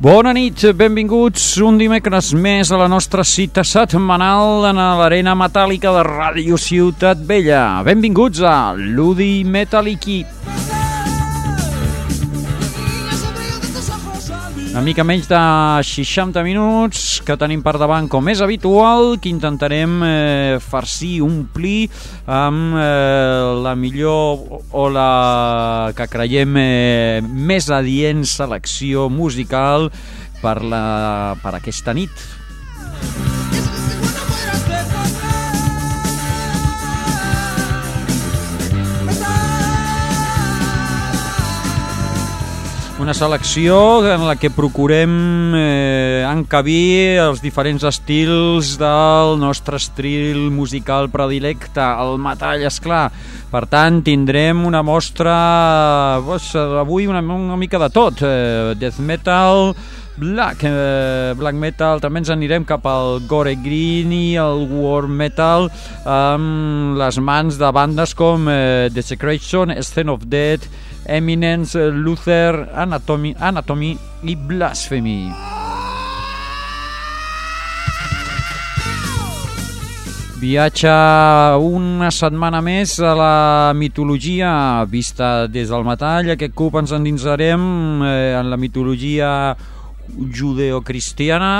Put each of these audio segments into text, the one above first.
Bona nit, benvinguts un dimecres més a la nostra cita setmanal en l'arena metàl·lica de Ràdio Ciutat Vella. Benvinguts a Ludi Metaliki. Una mica menys de 60 minuts que tenim per davant com és habitual, que intentarem eh, farcir, omplir amb eh, la millor o la que creiem eh, més adient selecció musical per, la, per aquesta nit. Una selecció en la que procurem eh, encabir els diferents estils del nostre estil musical predilecte, el metall, és clar. Per tant, tindrem una mostra, pues, avui una, una mica de tot, eh, death metal, black, eh, black metal, també ens anirem cap al gore green i el war metal amb les mans de bandes com eh, Desecration, Scene of Death, Eminence, Luther, Anatomy, Anatomy i Blasphemy. Viatge una setmana més a la mitologia vista des del metall. Aquest cop ens endinsarem eh, en la mitologia judeocristiana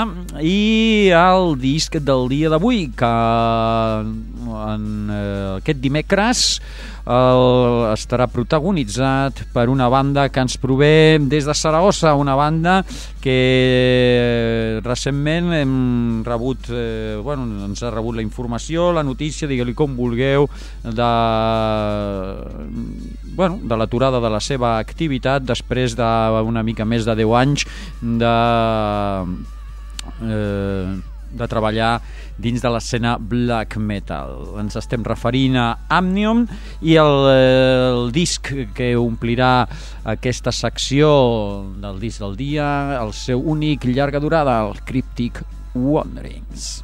i el disc del dia d'avui que en eh, aquest dimecres el, estarà protagonitzat per una banda que ens prové des de Saragossa, una banda que recentment hem rebut, eh, bueno, ens ha rebut la informació, la notícia, digue-li com vulgueu, de, bueno, de l'aturada de la seva activitat després d'una mica més de 10 anys de... Eh, de treballar dins de l'escena black metal. Ens estem referint a Amnium i el, el disc que omplirà aquesta secció del disc del dia, el seu únic llarga durada, el Cryptic Wanderings.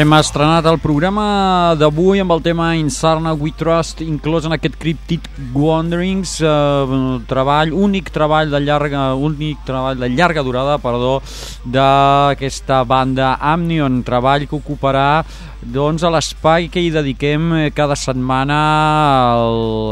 Hem estrenat el programa d'avui amb el tema Insarna We Trust, inclòs en aquest Cryptid Wanderings, eh, treball, únic treball de llarga, únic treball de llarga durada, perdó, d'aquesta banda Amnion, treball que ocuparà doncs, a l'espai que hi dediquem eh, cada setmana a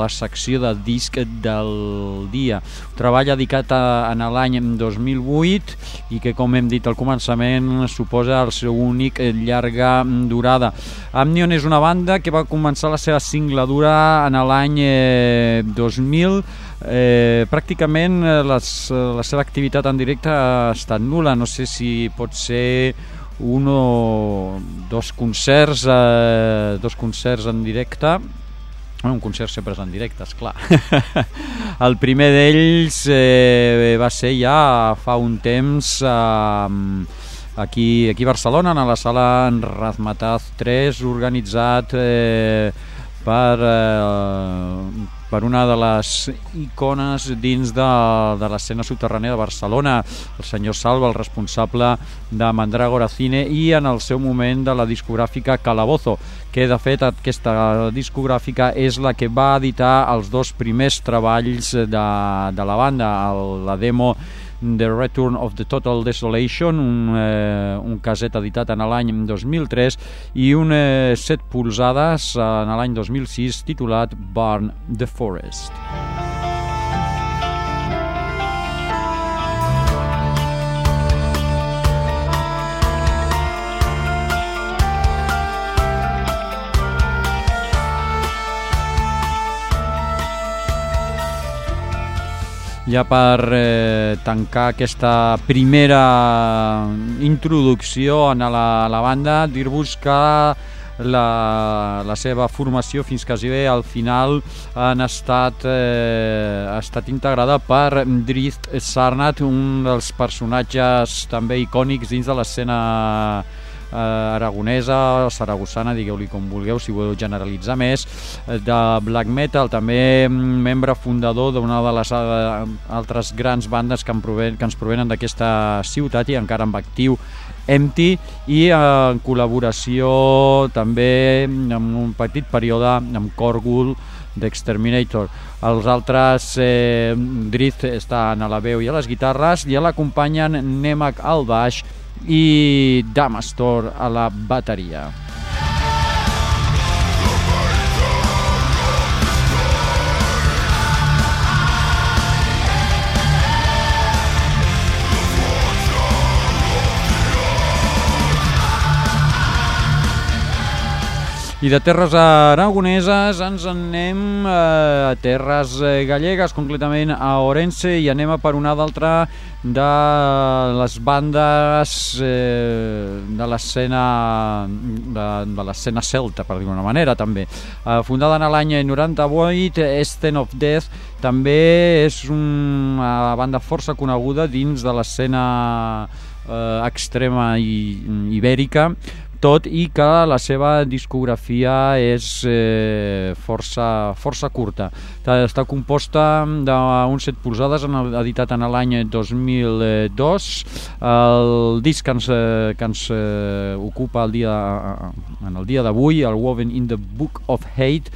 la secció de disc del dia. Treball dedicat a, l'any 2008 i que, com hem dit al començament, suposa el seu únic eh, llarga durada. Amnion és una banda que va començar la seva singladura en l'any eh, 2000 eh, pràcticament eh, les, la seva activitat en directe ha estat nula, no sé si pot ser un o dos concerts, eh, dos concerts en directe Bueno, un concert sempre és en directe, esclar. el primer d'ells eh, va ser ja fa un temps eh, aquí, aquí a Barcelona, a la sala Razmataz 3, organitzat eh, per eh, per una de les icones dins de, de l'escena subterrània de Barcelona, el senyor Salva, el responsable de Mandrágora Cine i en el seu moment de la discogràfica Calabozo, que de fet aquesta discogràfica és la que va editar els dos primers treballs de, de la banda, el, la demo The Return of the Total Desolation, un, eh, un caset editat en l'any 2003 i un eh, set polsades en l'any 2006 titulat Burn the Forest. Ja per eh, tancar aquesta primera introducció a la, a la banda, dir-vos que la, la seva formació fins quasi bé al final han estat, eh, ha estat integrada per Drift Sarnat, un dels personatges també icònics dins de l'escena eh, aragonesa, saragossana, digueu-li com vulgueu, si voleu generalitzar més, eh, de black metal, també membre fundador d'una de les eh, altres grans bandes que, en proven, que ens provenen d'aquesta ciutat i encara amb actiu Empty i en col·laboració també en un petit període amb Corgul d'Exterminator. Els altres, eh, Drift estan a la veu i a les guitarres i l'acompanyen Nemak al baix i Damastor a la bateria. I de terres aragoneses ens anem eh, a terres eh, gallegues, concretament a Orense, i anem a per una d'altra de les bandes eh, de l'escena de, de l'escena celta, per dir-ho manera, també. Eh, fundada en l'any 98, Esten of Death també és una banda força coneguda dins de l'escena eh, extrema i, ibèrica, tot i que la seva discografia és eh, força, força curta. Està composta d'un set polsades editat en l'any 2002. El disc que ens, eh, que ens eh, ocupa el dia, en el dia d'avui, el Woven in the Book of Hate,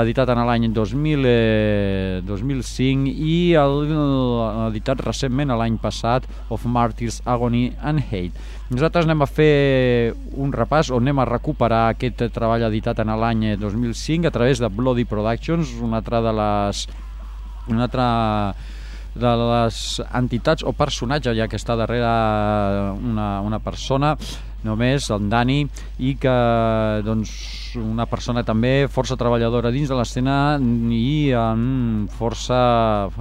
editat en l'any 2000, eh, 2005 i el, editat recentment l'any passat of Martyrs Agony and Hate. Nosaltres anem a fer un repàs on anem a recuperar aquest treball editat en l'any 2005 a través de Bloody Productions, una altra de les una altra de les entitats o personatge ja que està darrere una, una persona només, el Dani, i que doncs, una persona també força treballadora dins de l'escena i amb força,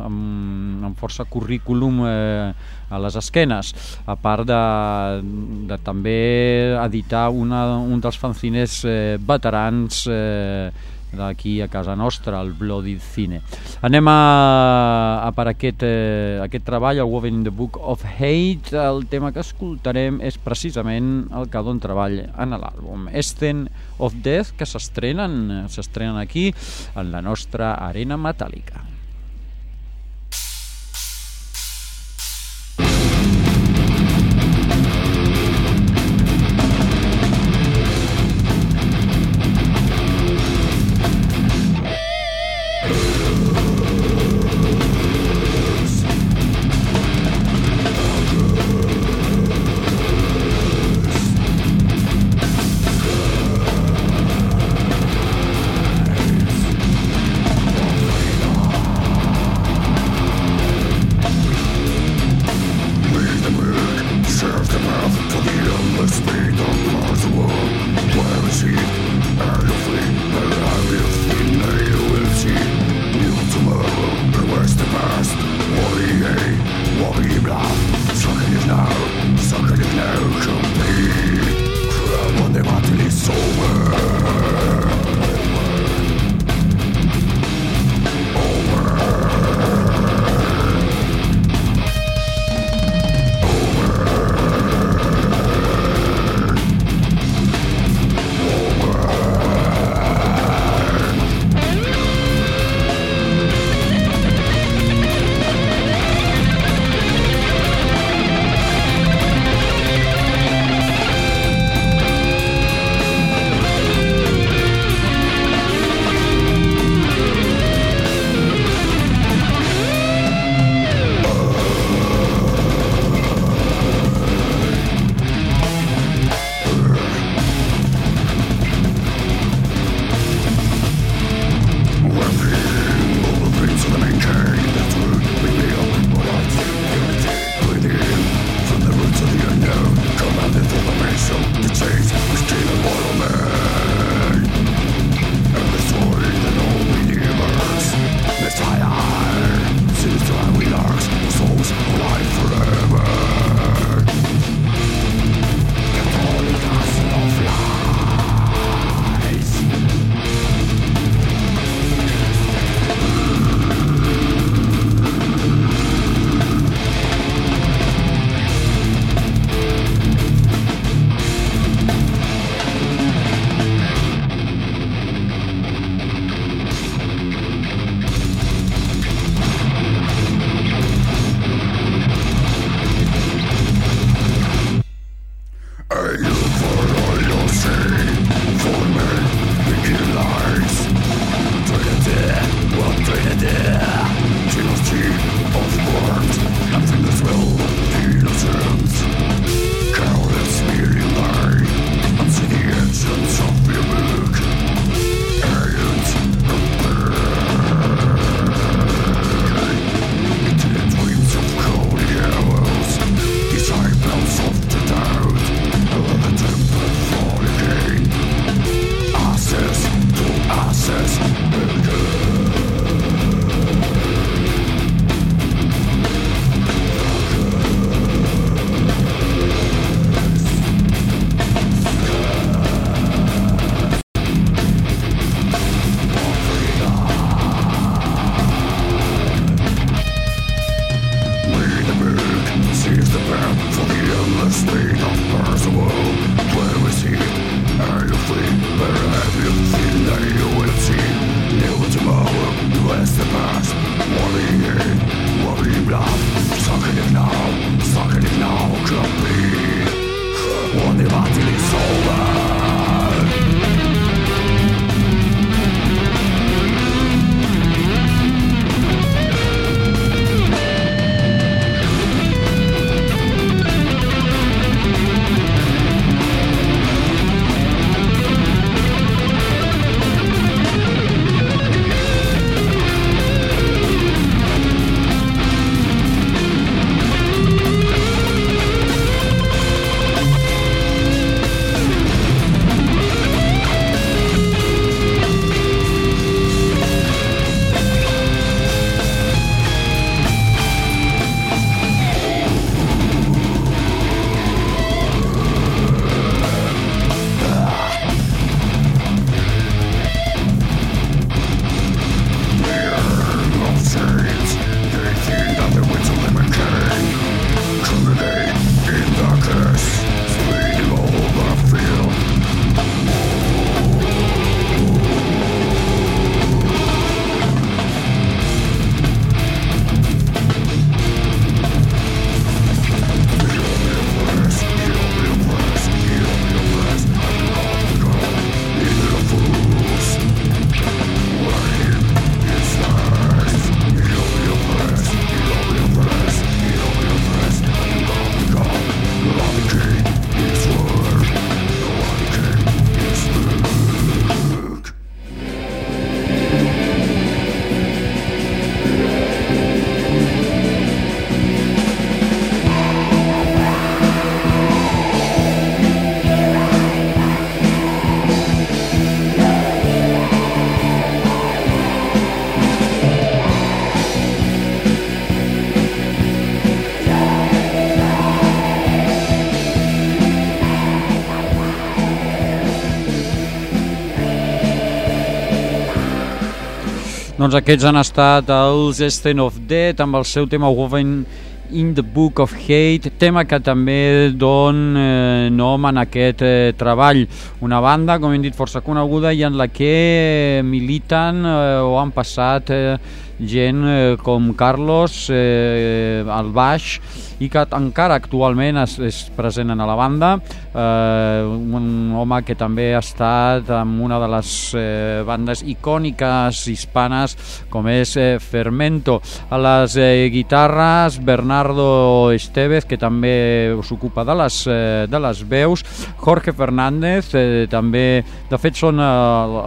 amb, amb força currículum eh, a les esquenes, a part de, de també editar una, un dels fanzines eh, veterans eh, d'aquí a casa nostra, el Bloody Cine. Anem a, a per aquest, eh, aquest treball, el Woven in the Book of Hate. El tema que escoltarem és precisament el que don treball en l'àlbum. Esten of Death, que s'estrenen s'estrenen aquí, en la nostra arena metàl·lica. Doncs aquests han estat els Esten of Dead amb el seu tema Woven in the Book of Hate, tema que també don eh, nom en aquest eh, treball. Una banda, com hem dit, força coneguda i en la que eh, militen eh, o han passat eh, gent eh, com Carlos eh, al baix i que encara actualment és, és present a la banda. Eh, un home que també ha estat en una de les eh, bandes icòniques hispanes com és eh, Fermento. A les eh, guitarres Bernardo Estevez que també s'ocupa de, les, eh, de les veus. Jorge Fernández eh, també de fet són eh,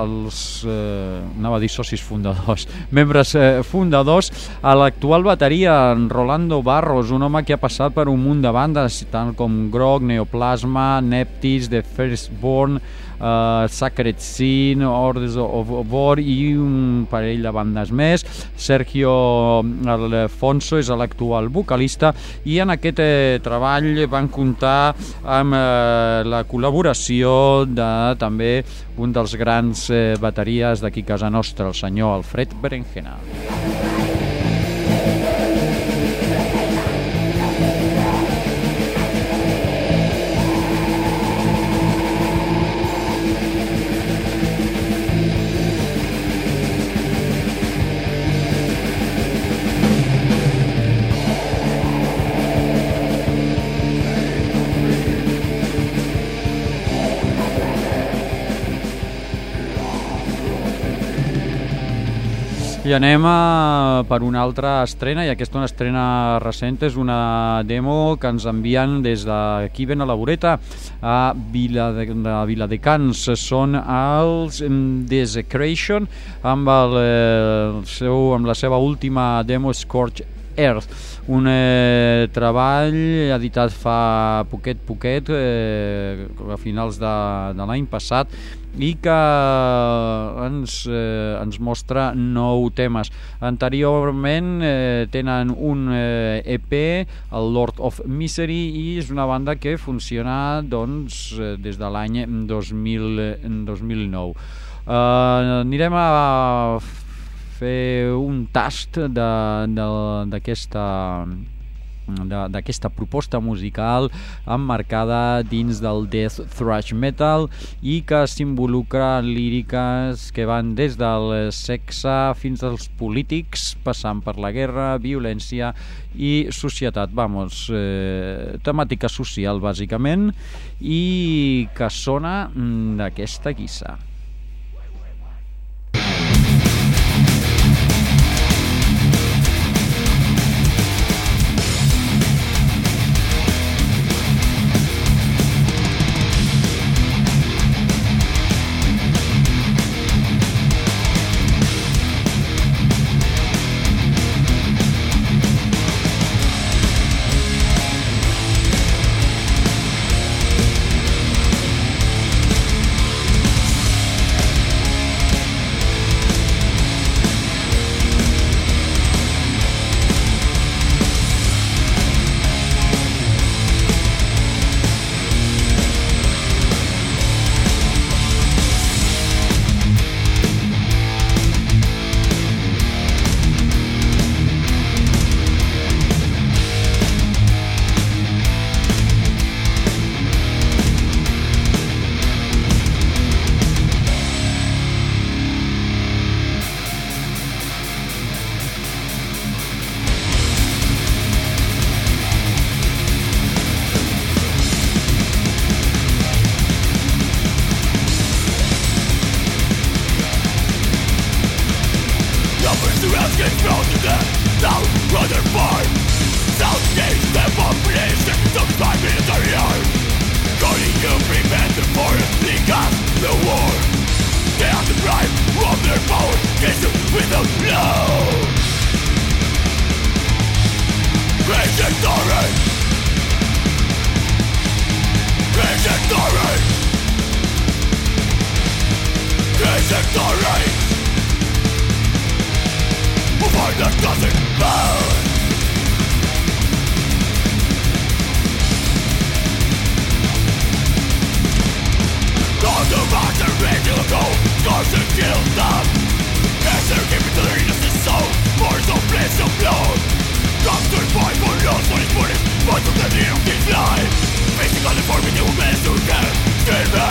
els eh, anava a dir socis fundadors membres eh, fundadors. A l'actual bateria en Rolando Barros un home que ha passat per un munt de bandes, tant com Grog, Neoplasma, Neptis, The Firstborn, uh, Sacred Sin, Orders of War i un parell de bandes més. Sergio Alfonso és l'actual vocalista i en aquest eh, treball van comptar amb eh, la col·laboració de també un dels grans eh, bateries d'aquí casa nostra, el senyor Alfred Berenjena. I anem a, per una altra estrena, i aquesta una estrena recent, és una demo que ens envien des d'aquí ben a la voreta, a Vila de, de Viladecans. Són els Desecration, amb, el, el seu, amb la seva última demo Scorch Earth, un eh, treball editat fa poquet poquet, eh, a finals de, de l'any passat, i que ens, eh, ens mostra nou temes. Anteriorment eh, tenen un eh, EP, el Lord of Misery, i és una banda que funciona doncs, eh, des de l'any 2009. Eh, anirem a fer un tast d'aquesta d'aquesta proposta musical emmarcada dins del death thrash metal i que s'involucra en líriques que van des del sexe fins als polítics passant per la guerra, violència i societat, vamos, eh, temàtica social bàsicament i que sona mm, d'aquesta guissa.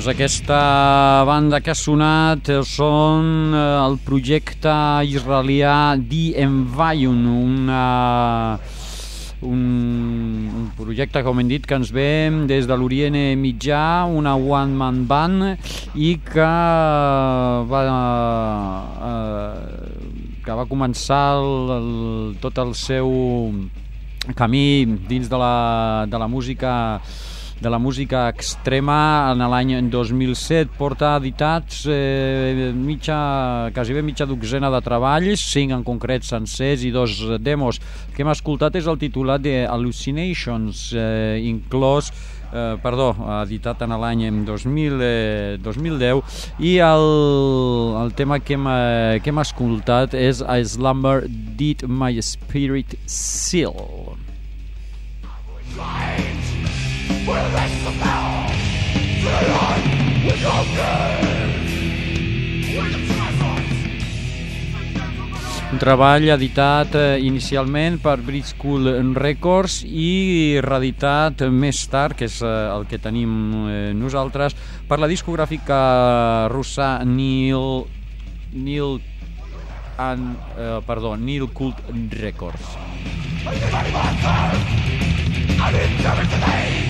Doncs aquesta banda que ha sonat són eh, el projecte israelià The Envion, una, un, un projecte, com hem dit, que ens ve des de l'Orient Mitjà, una one-man band, i que va, eh, que va començar el, el, tot el seu camí dins de la, de la música de la música extrema en l'any 2007 porta editats eh, mitja, quasi bé mitja dotzena de treballs, cinc en concret sencers i dos demos. El que hem escoltat és el titulat de Hallucinations, eh, inclòs eh, perdó, editat en l'any 2000, eh, 2010 i el, el tema que hem, eh, que hem escoltat és A Slumber Did My Spirit Seal. Right. Un treball editat eh, inicialment per Bridge School Records i reeditat més tard, que és eh, el que tenim eh, nosaltres, per la discogràfica russa Neil Neil and, eh, perdó, Neil Cult Records. I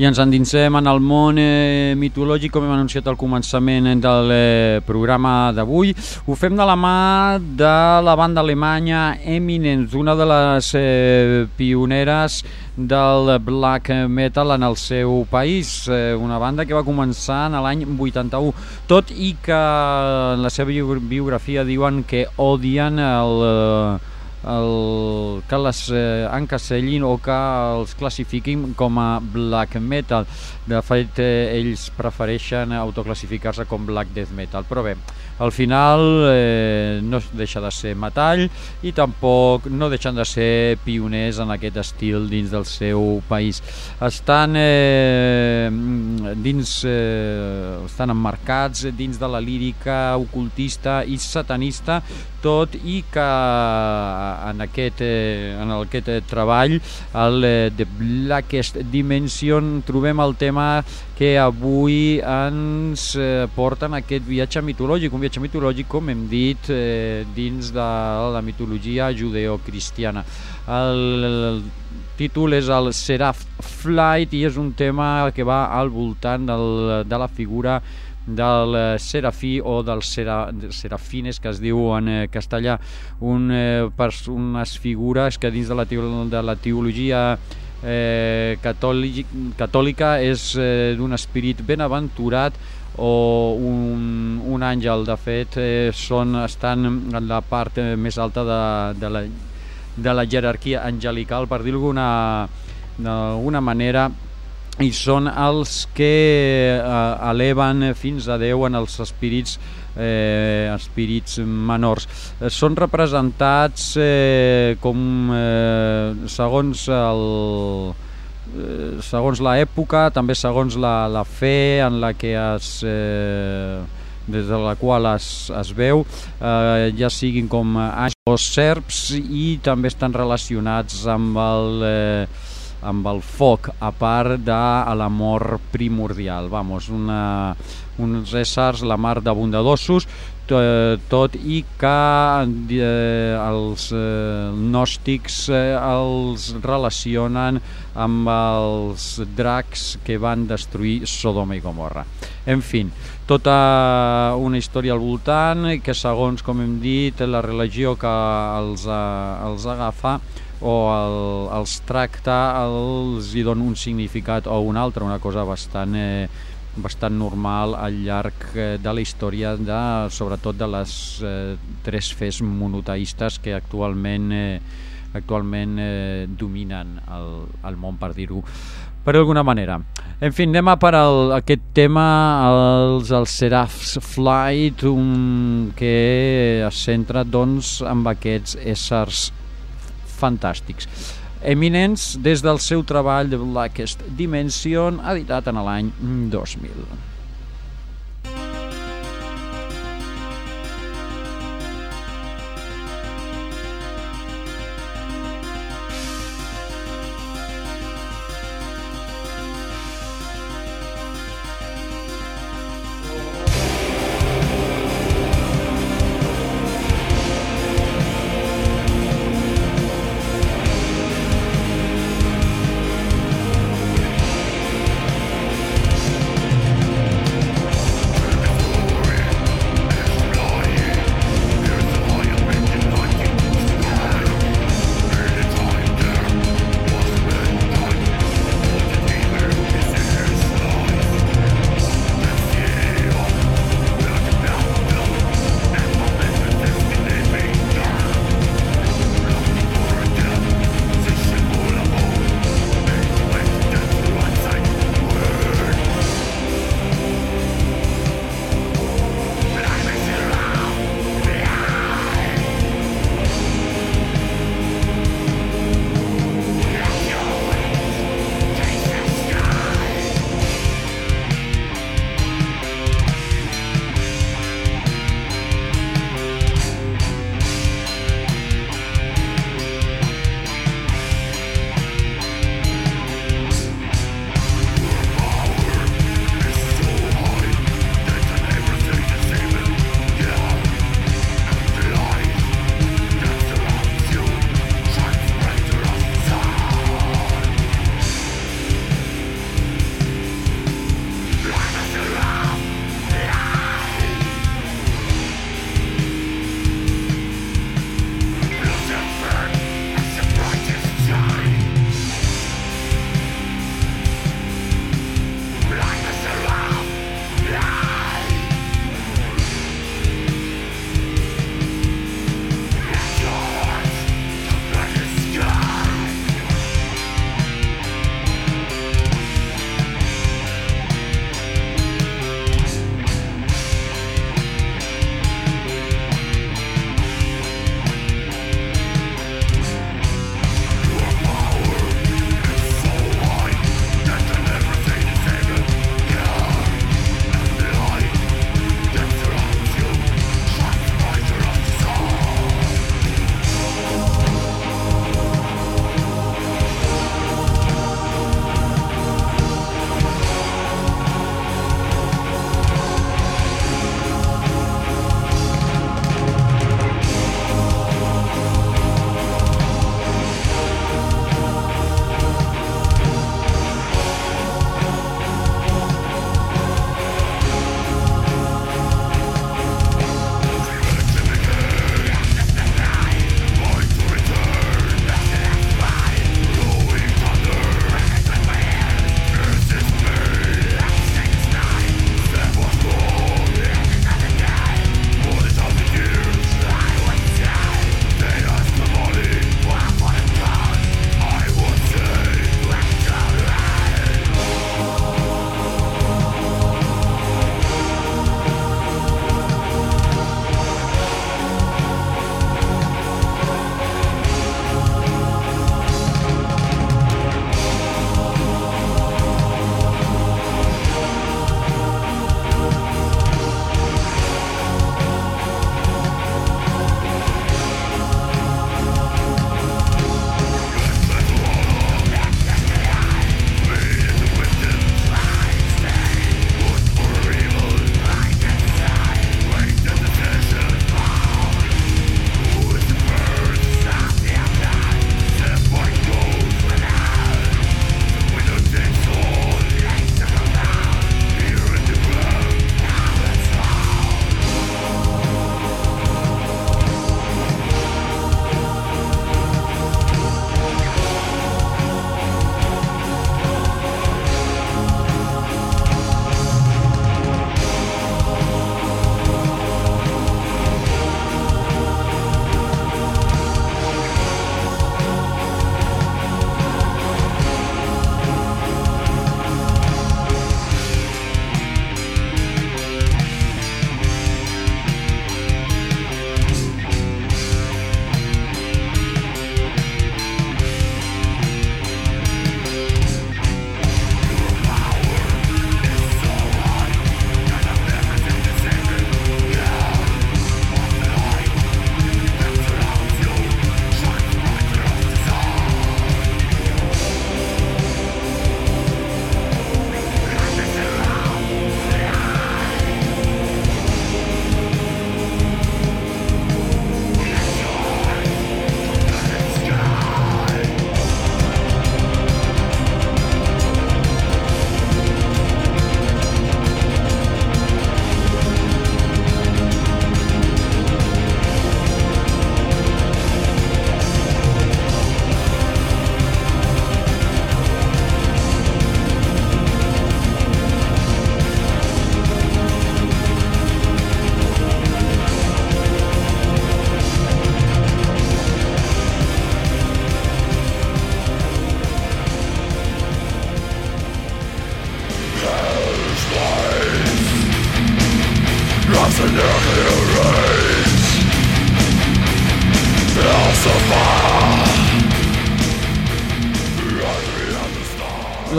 i ens endinsem en el món eh, mitològic com hem anunciat al començament del eh, programa d'avui. Ho fem de la mà de la banda alemanya Eminence, una de les eh, pioneres del black metal en el seu país, eh, una banda que va començar en l'any 81, tot i que en la seva biografia diuen que odien el... Eh, el, que les eh, encasellin o que els classifiquin com a black metal. De fet, eh, ells prefereixen autoclassificar-se com black death metal. Però bé, al final eh, no deixa de ser metall i tampoc no deixen de ser pioners en aquest estil dins del seu país. Estan eh, dins eh, estan emmarcats dins de la lírica ocultista i satanista tot i que en aquest, eh, en aquest eh, treball, el eh, The Blackest Dimension, trobem el tema que avui ens porta en aquest viatge mitològic, un viatge mitològic, com hem dit, dins de la mitologia judeocristiana. El, el títol és el Seraph Flight i és un tema que va al voltant del, de la figura del eh, serafí o dels sera, serafines que es diu en eh, castellà un, eh, per unes figures que dins de la, de la teologia eh, catòlic, catòlica és eh, d'un espirit benaventurat o un, un àngel de fet eh, són, estan en la part eh, més alta de, de, la, de la jerarquia angelical per dir-ho d'alguna manera i són els que eh, eleven fins a Déu en els espírits eh, espírits menors. Eh, són representats eh, com eh, segons el eh, segons l'època, també segons la, la fe en la que es eh, des de la qual es, es veu, eh, ja siguin com anys o serps i també estan relacionats amb el eh, amb el foc, a part de l'amor primordial. Vamos, una, uns éssers, la mar de bondadosos, tot i que eh, els eh, gnòstics eh, els relacionen amb els dracs que van destruir Sodoma i Gomorra. En fi, tota una història al voltant que segons, com hem dit, la religió que els, eh, els agafa o el, els tracta, els hi dona un significat o un altre, una cosa bastant, eh, bastant normal al llarg eh, de la història, de, sobretot de les eh, tres fes monoteistes que actualment, eh, actualment eh, dominen el, el món, per dir-ho per alguna manera. En fi, anem a per el, aquest tema, els, els Seraphs Flight, un, que es centra doncs, amb aquests éssers fantàstics. Eminents des del seu treball Blackest Dimension, editat en l'any 2000.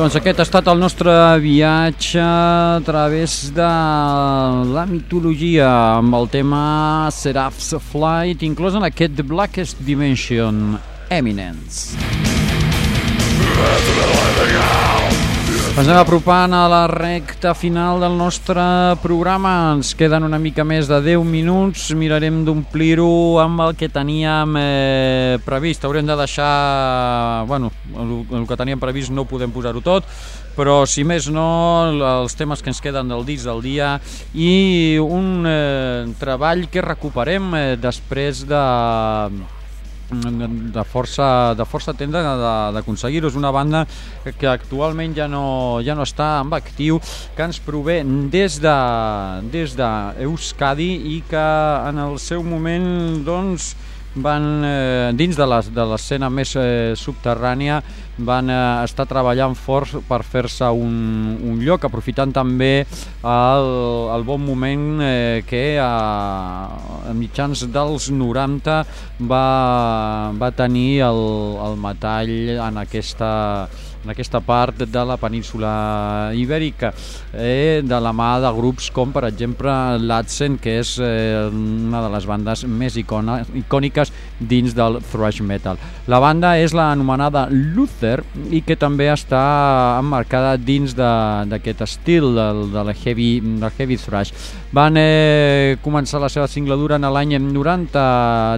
Doncs aquest ha estat el nostre viatge a través de la mitologia amb el tema Seraph's Flight, inclòs en aquest The Blackest Dimension, Eminence. Ens anem apropant a la recta final del nostre programa. Ens queden una mica més de 10 minuts. Mirarem d'omplir-ho amb el que teníem eh, previst. Haurem de deixar... Bueno, el, el que teníem previst no podem posar-ho tot, però si més no, els temes que ens queden del disc del dia i un eh, treball que recuperem eh, després de de força, de força temps d'aconseguir-ho. És una banda que actualment ja no, ja no està en actiu, que ens prové des de, des de Euskadi i que en el seu moment doncs, van eh, dins de l'escena més eh, subterrània van eh, estar treballant fort per fer-se un, un lloc aprofitant també el, el bon moment eh, que a, a mitjans dels 90 va, va tenir el, el metall en aquesta en aquesta part de la península ibèrica eh, de la mà de grups com per exemple l'Adsen que és eh, una de les bandes més icona, icòniques dins del thrash metal. La banda és la anomenada Luther i que també està emmarcada dins d'aquest estil del, de la heavy, del heavy thrash. Van eh, començar la seva singladura en l'any 90,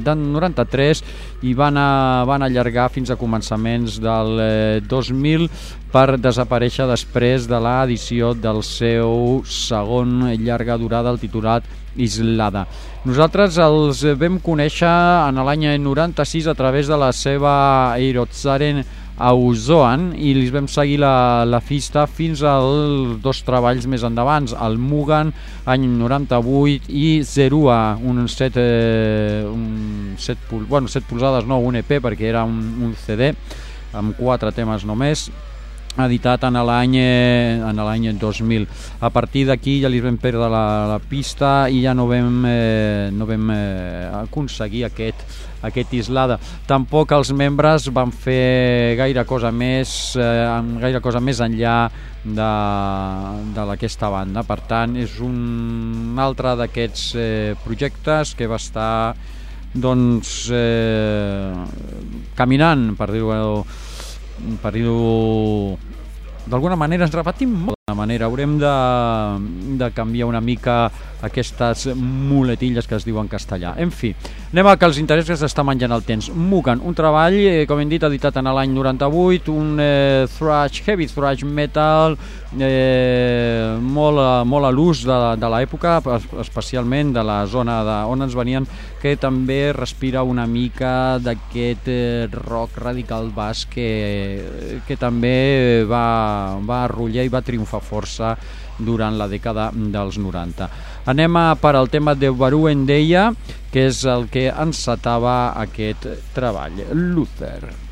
93 i van, a, van allargar fins a començaments del eh, 2000 per desaparèixer després de l'edició del seu segon llarga durada, el titulat Islada. Nosaltres els vam conèixer en l'any 96 a través de la seva Eirotzaren Auzoan i li vam seguir la, la pista fins als dos treballs més endavant, el Mugan, any 98, i Zerua, un 7, eh, un 7, pul bueno, 7 polzades, no, un EP, perquè era un, un CD, amb quatre temes només, editat en l'any eh, en l'any 2000. A partir d'aquí ja li vam perdre la, la pista i ja no vam, eh, no vam eh, aconseguir aquest, aquest Islada. Tampoc els membres van fer gaire cosa més, eh, gaire cosa més enllà de, de banda. Per tant, és un altre d'aquests eh, projectes que va estar doncs, eh, caminant, per dir-ho per dir-ho d'alguna manera ens repetim molt d'alguna manera, haurem de, de canviar una mica aquestes muletilles que es diuen castellà. En fi, anem a que els interessos està menjant el temps. Mugan, un treball, eh, com hem dit, editat en l'any 98, un eh, thrash, heavy thrash metal, eh, molt, molt a l'ús de, de l'època, especialment de la zona de, on ens venien, que també respira una mica d'aquest eh, rock radical basc que, que també va, va arrollar i va triomfar força durant la dècada dels 90. Anem a per al tema de Baru Endeia, que és el que encetava aquest treball. Luther.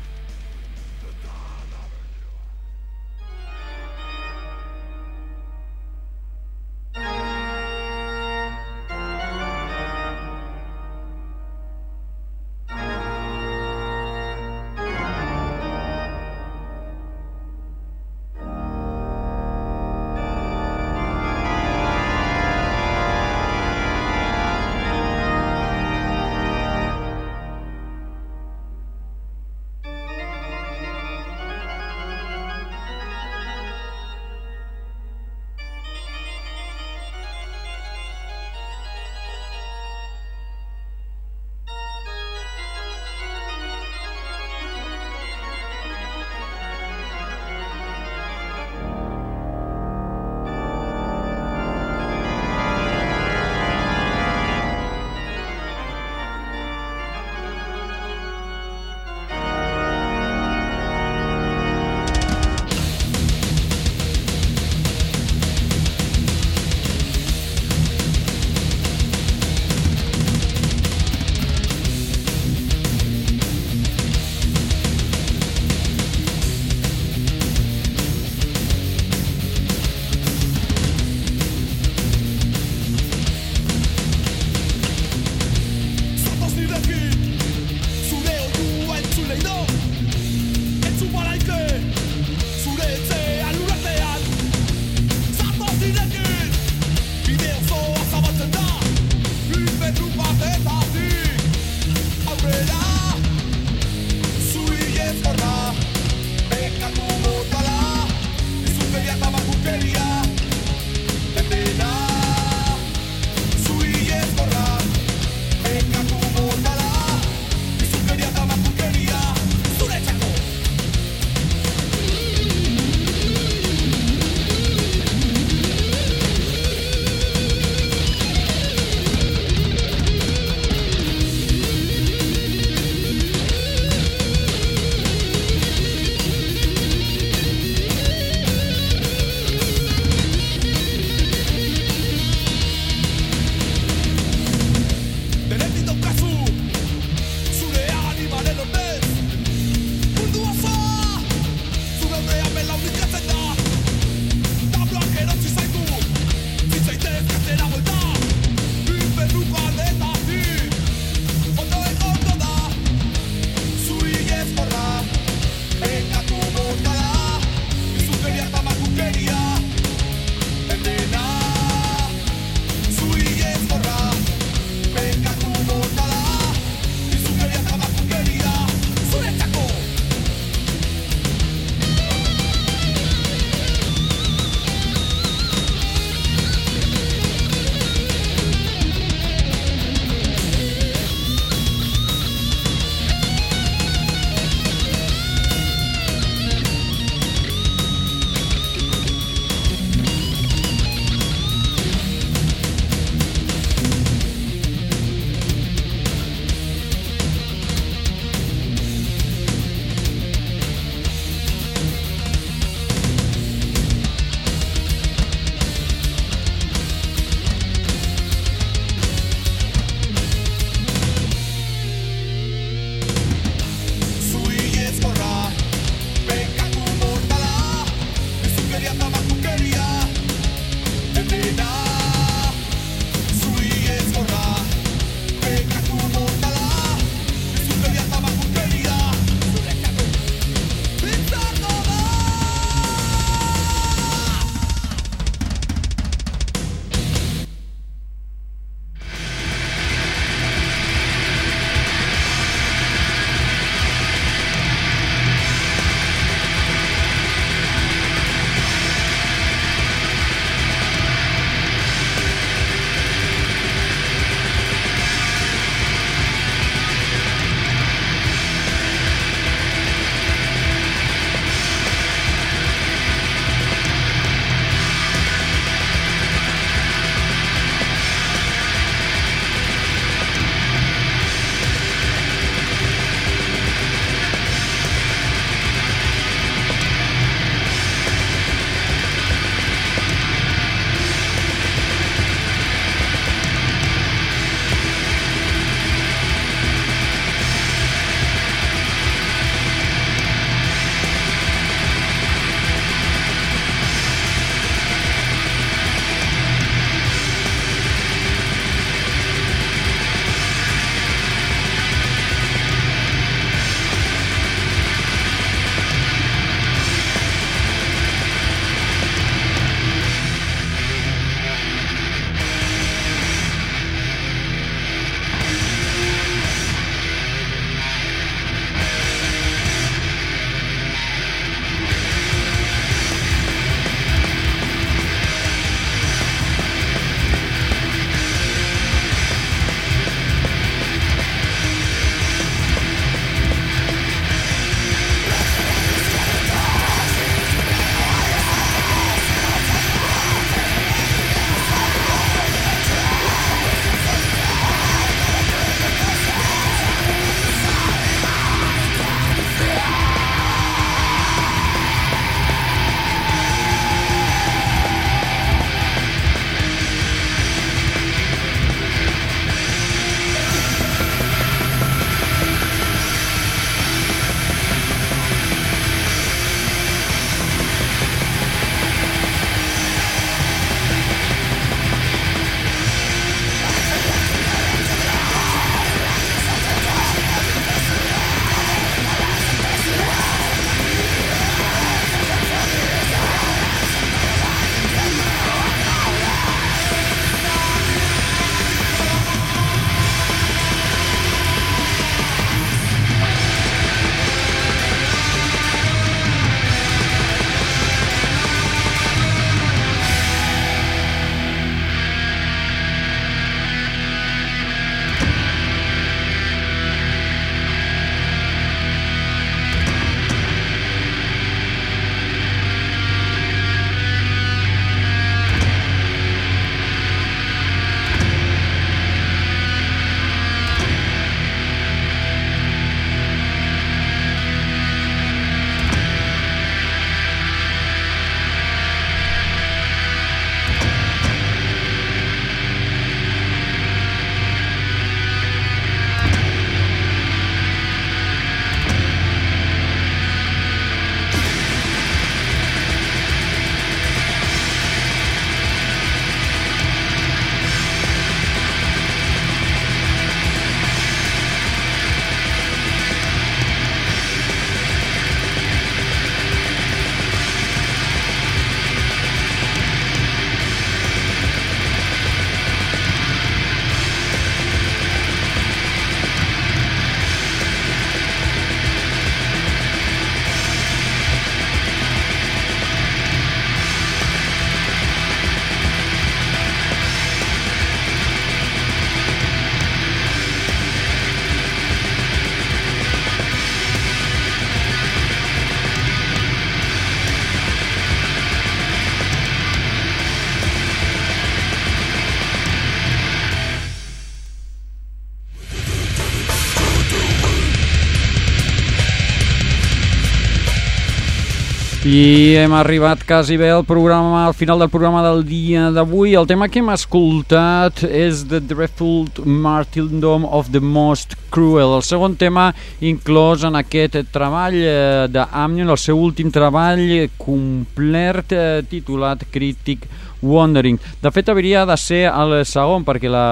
I hem arribat quasi bé al programa, al final del programa del dia d'avui. El tema que hem escoltat és The Dreadful Martyrdom of the Most Cruel, el segon tema inclòs en aquest treball eh, d'Amnion, el seu últim treball complet eh, titulat Crític Wandering. De fet, hauria de ser el segon, perquè la,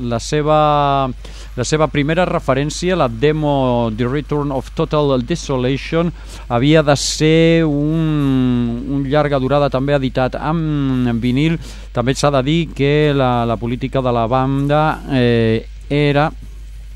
la seva la seva primera referència, la demo The Return of Total Desolation, havia de ser un, un llarga durada també editat amb, vinil. També s'ha de dir que la, la política de la banda eh, era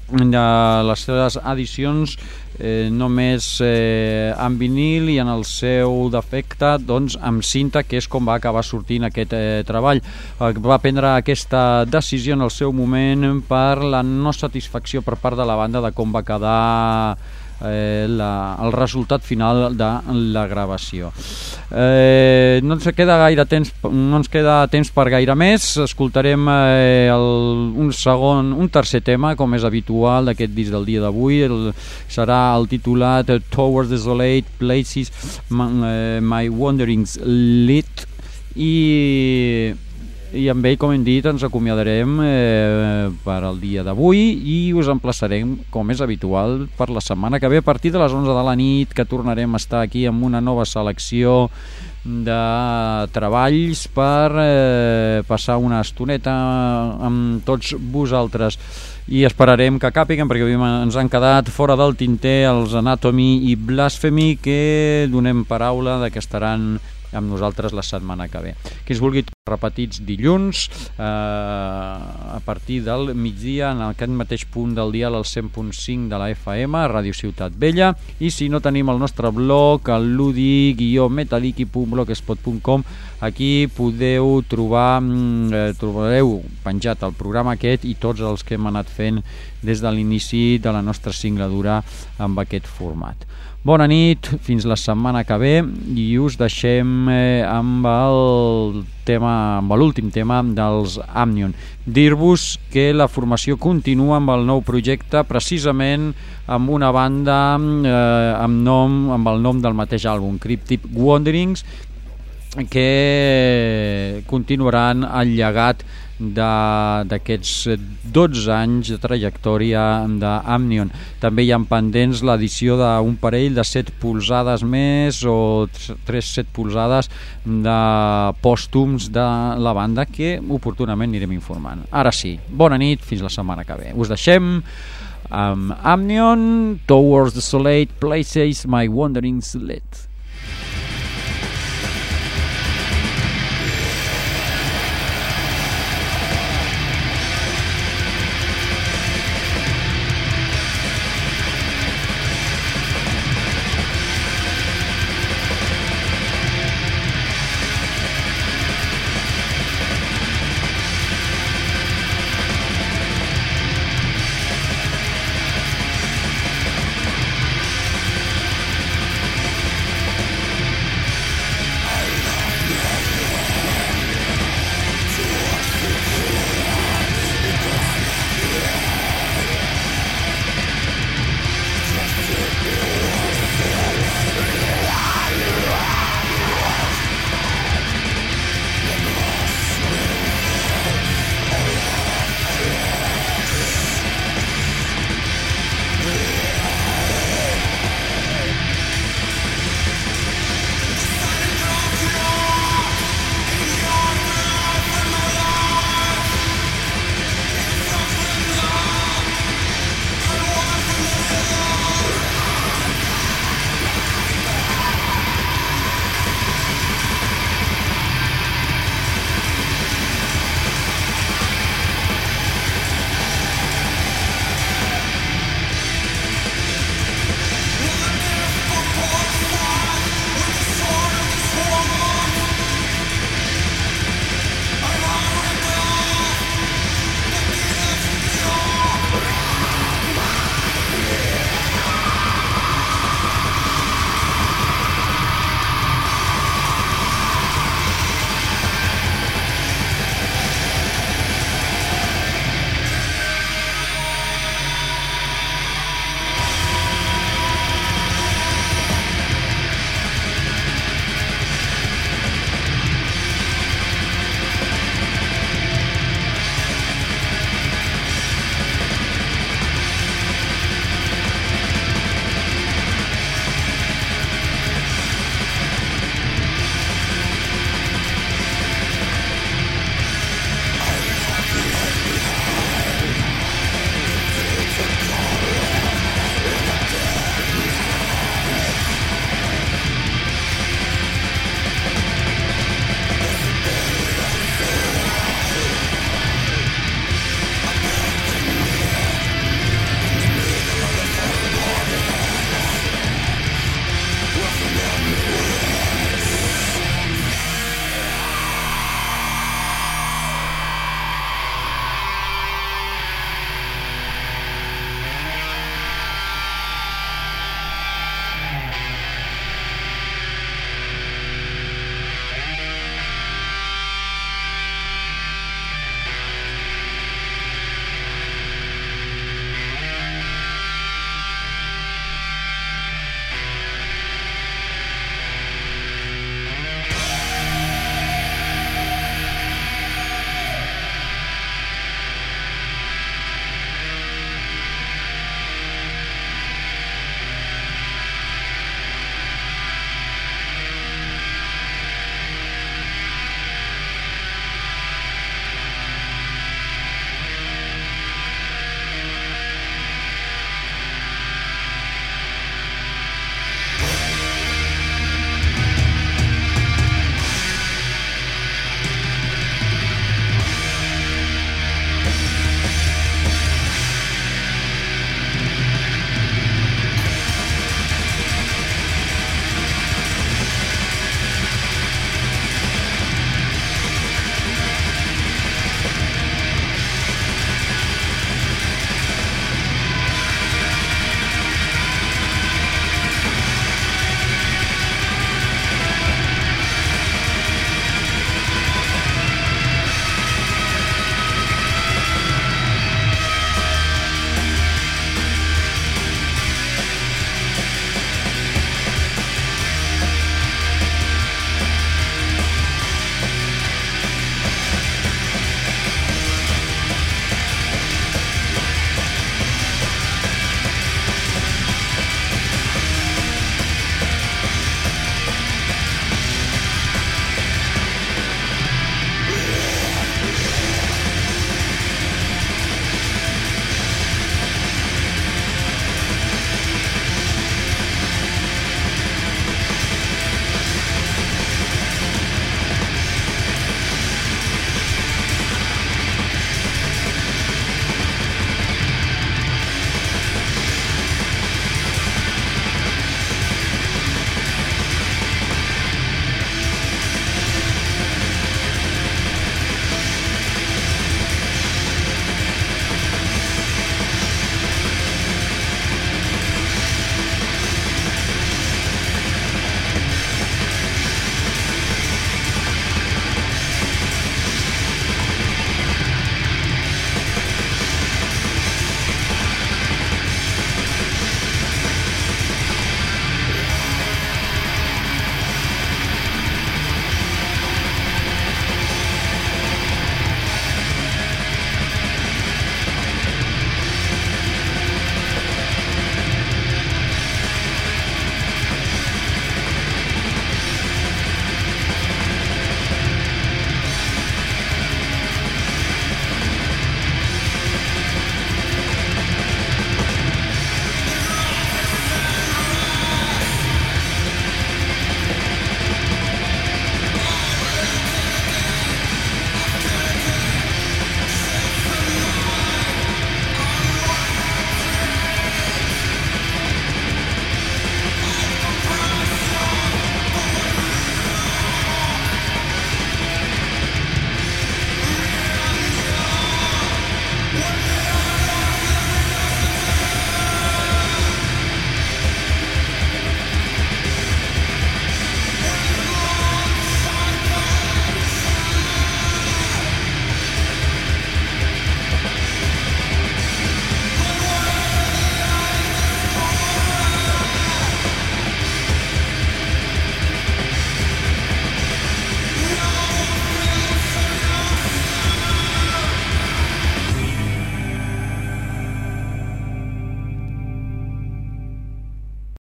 de les seves edicions eh, només eh, amb vinil i en el seu defecte doncs, amb cinta, que és com va acabar sortint aquest eh, treball. Eh, va prendre aquesta decisió en el seu moment per la no satisfacció per part de la banda de com va quedar eh, la, el resultat final de la gravació. Eh, no ens queda gaire temps, no ens queda temps per gaire més. Escoltarem eh, el, un segon, un tercer tema, com és habitual d'aquest disc del dia d'avui. Serà el titulat Towards Desolate Places My, eh, My Wanderings Lit i i amb ell, com hem dit, ens acomiadarem eh, per al dia d'avui i us emplaçarem, com és habitual, per la setmana que ve a partir de les 11 de la nit, que tornarem a estar aquí amb una nova selecció de treballs per eh, passar una estoneta amb tots vosaltres. I esperarem que càpiguen perquè ens han quedat fora del tinter els Anatomy i Blasphemy que donem paraula de que estaran amb nosaltres la setmana que ve. Qui es vulgui repetits dilluns eh, a partir del migdia en aquest mateix punt del dial al 100.5 de la FM a Ràdio Ciutat Vella i si no tenim el nostre blog el ludi-metaliki.blogspot.com aquí podeu trobar mm, eh, trobareu penjat el programa aquest i tots els que hem anat fent des de l'inici de la nostra singladura amb aquest format. Bona nit, fins la setmana que ve i us deixem eh, amb el tema amb l'últim tema dels Amnion. Dir-vos que la formació continua amb el nou projecte precisament amb una banda eh, amb, nom, amb el nom del mateix àlbum, Cryptic Wanderings, que continuaran el llegat d'aquests 12 anys de trajectòria d'Amnion. També hi ha pendents l'edició d'un parell de 7 polzades més o 3-7 polzades de pòstums de la banda que oportunament anirem informant. Ara sí, bona nit, fins la setmana que ve. Us deixem amb Amnion, Towards the Solate Places My Wanderings Led.